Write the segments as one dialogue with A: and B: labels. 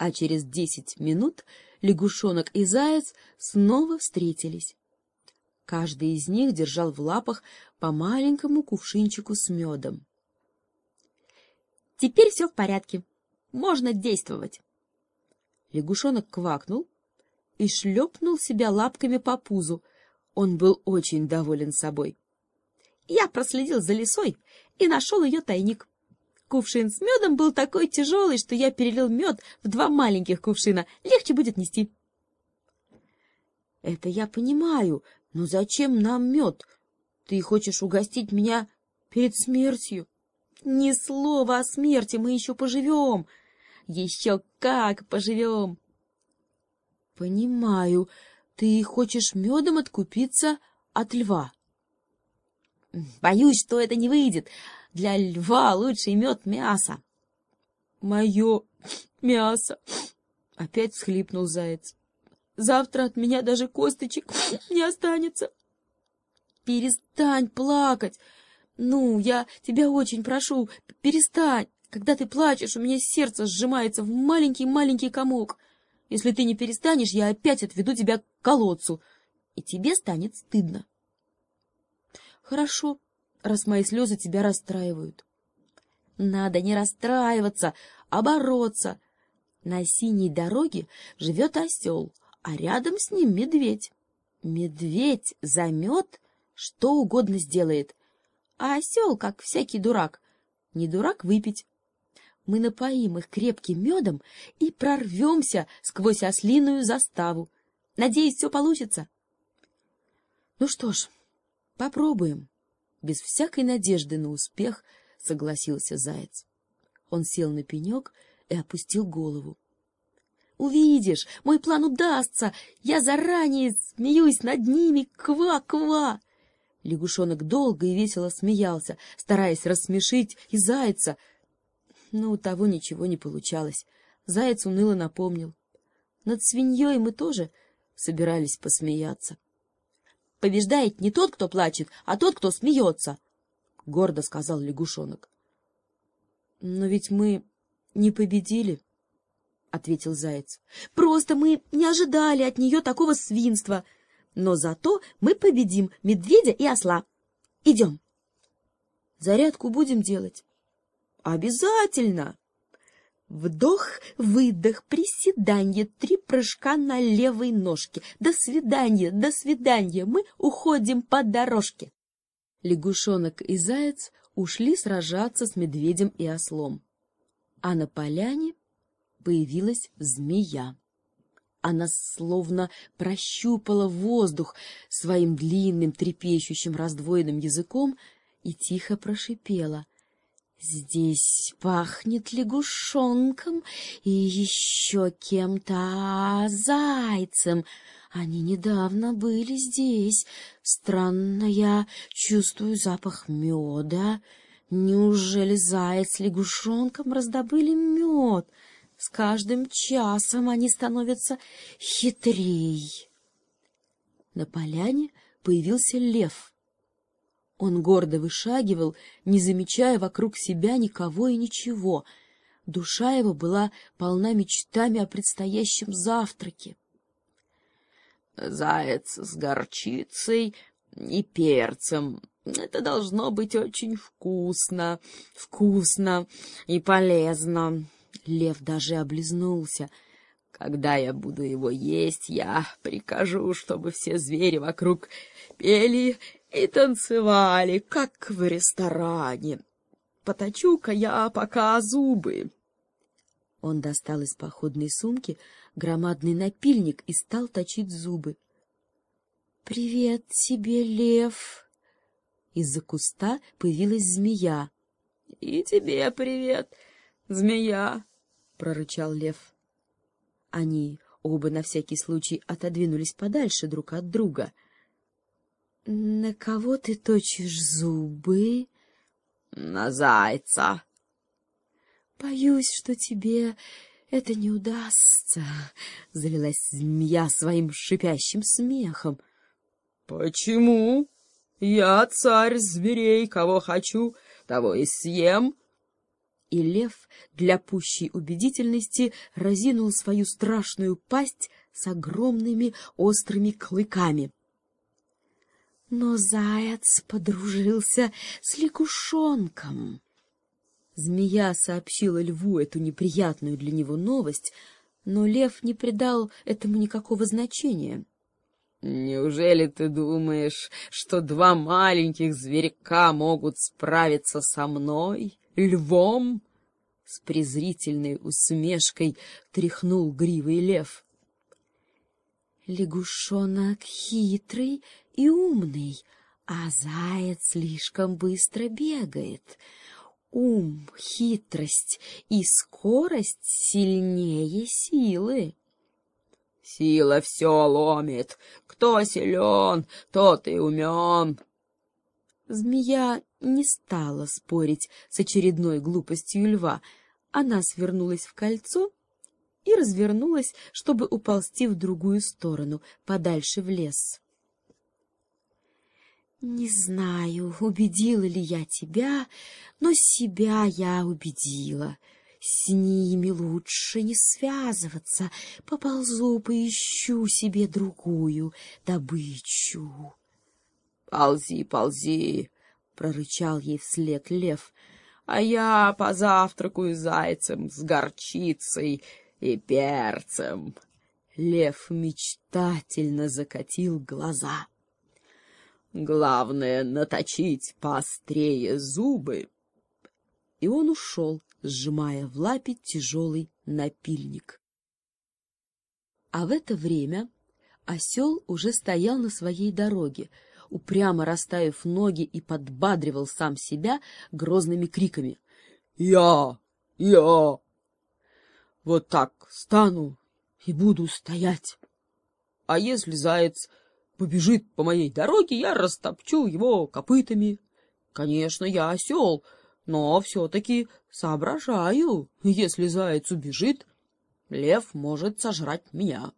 A: А через десять минут лягушонок и заяц снова встретились. Каждый из них держал в лапах по маленькому кувшинчику с медом. «Теперь все в порядке. Можно действовать». Лягушонок квакнул и шлепнул себя лапками по пузу. Он был очень доволен собой. Я проследил за лисой и нашел ее тайник. Кувшин с медом был такой тяжелый, что я перелил мед в два маленьких кувшина. Легче будет нести. — Это я понимаю, но зачем нам мед? Ты хочешь угостить меня перед смертью? — Ни слова о смерти, мы еще поживем. Еще как поживем. — Понимаю, ты хочешь медом откупиться от льва. — Боюсь, что это не выйдет. Для льва лучший мед мясо. — Мое мясо! — опять всхлипнул заяц. — Завтра от меня даже косточек не останется. — Перестань плакать! Ну, я тебя очень прошу, перестань! Когда ты плачешь, у меня сердце сжимается в маленький-маленький комок. Если ты не перестанешь, я опять отведу тебя к колодцу, и тебе станет стыдно. — Хорошо, раз мои слезы тебя расстраивают. Надо не расстраиваться, а бороться. На синей дороге живет осел, а рядом с ним медведь. Медведь замет, что угодно сделает. А осел, как всякий дурак, не дурак выпить. Мы напоим их крепким медом и прорвемся сквозь ослиную заставу. Надеюсь, все получится. Ну что ж, попробуем без всякой надежды на успех согласился заяц. Он сел на пенек и опустил голову. «Увидишь, мой план удастся! Я заранее смеюсь над ними! Ква-ква!» Лягушонок долго и весело смеялся, стараясь рассмешить и зайца. Но у того ничего не получалось. Заяц уныло напомнил. Над свиньей мы тоже собирались посмеяться. — Побеждает не тот, кто плачет, а тот, кто смеется, — гордо сказал лягушонок. — Но ведь мы не победили, — ответил заяц. — Просто мы не ожидали от нее такого свинства. Но зато мы победим медведя и осла. Идем. — Зарядку будем делать? — Обязательно! Вдох, выдох, приседание, три прыжка на левой ножке. До свидания, до свидания, мы уходим по дорожке. Лягушонок и заяц ушли сражаться с медведем и ослом. А на поляне появилась змея. Она словно прощупала воздух своим длинным трепещущим раздвоенным языком и тихо прошипела. Здесь пахнет лягушонком и еще кем-то зайцем. Они недавно были здесь. Странно, я чувствую запах меда. Неужели заяц с лягушонком раздобыли мед? С каждым часом они становятся хитрей. На поляне появился лев — он гордо вышагивал, не замечая вокруг себя никого и ничего. Душа его была полна мечтами о предстоящем завтраке. «Заяц с горчицей и перцем. Это должно быть очень вкусно, вкусно и полезно». Лев даже облизнулся. «Когда я буду его есть, я прикажу, чтобы все звери вокруг пели и танцевали, как в ресторане. Поточу-ка я пока зубы. Он достал из походной сумки громадный напильник и стал точить зубы. — Привет тебе, лев! Из-за куста появилась змея. — И тебе привет, змея! — прорычал лев. Они оба на всякий случай отодвинулись подальше друг от друга —— На кого ты точишь зубы? — На зайца. — Боюсь, что тебе это не удастся, — завелась змея своим шипящим смехом. — Почему? Я царь зверей, кого хочу, того и съем. И лев для пущей убедительности разинул свою страшную пасть с огромными острыми клыками. Но заяц подружился с лягушонком. Змея сообщила льву эту неприятную для него новость, но лев не придал этому никакого значения.
B: — Неужели ты думаешь, что два маленьких зверька могут справиться со мной, львом? С презрительной усмешкой тряхнул гривой лев.
A: Лягушонок хитрый и умный, а заяц слишком быстро бегает. Ум, хитрость и скорость сильнее силы.
B: Сила все ломит. Кто силен, тот и умен.
A: Змея не стала спорить с очередной глупостью льва. Она свернулась в кольцо и развернулась, чтобы уползти в другую сторону, подальше в лес. Не знаю, убедила ли я тебя, но себя я убедила. С ними лучше не связываться. Поползу, поищу себе другую добычу.
B: — Ползи, ползи, — прорычал ей вслед лев, — а я позавтракаю зайцем с горчицей и перцем. Лев мечтательно закатил глаза. Главное — наточить поострее зубы. И он ушел, сжимая в лапе тяжелый напильник.
A: А в это время осел уже стоял на своей дороге, упрямо расставив ноги и подбадривал сам себя грозными криками.
B: — Я! Я! Вот так стану и буду стоять. А если заяц побежит по моей дороге, я растопчу его копытами. Конечно, я осел, но все-таки соображаю. Если заяц убежит, лев может сожрать меня.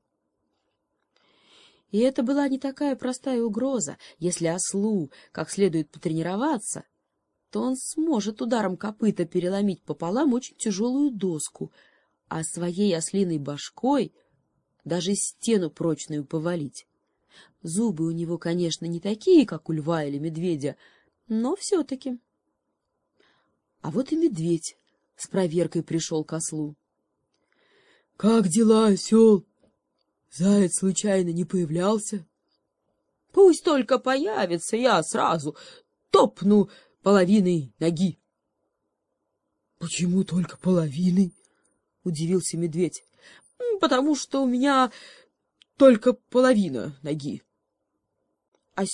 A: И это была не такая простая угроза. Если ослу как следует потренироваться, то он сможет ударом копыта переломить пополам очень тяжелую доску, а своей ослиной башкой даже стену прочную повалить. Зубы у него, конечно, не такие, как у льва или медведя, но все-таки. А вот и медведь с проверкой пришел к ослу.
B: — Как дела, осел? Заяц случайно не появлялся? — Пусть только появится, я сразу топну половиной ноги. — Почему только половиной? — удивился медведь. — Потому что у меня только половина ноги.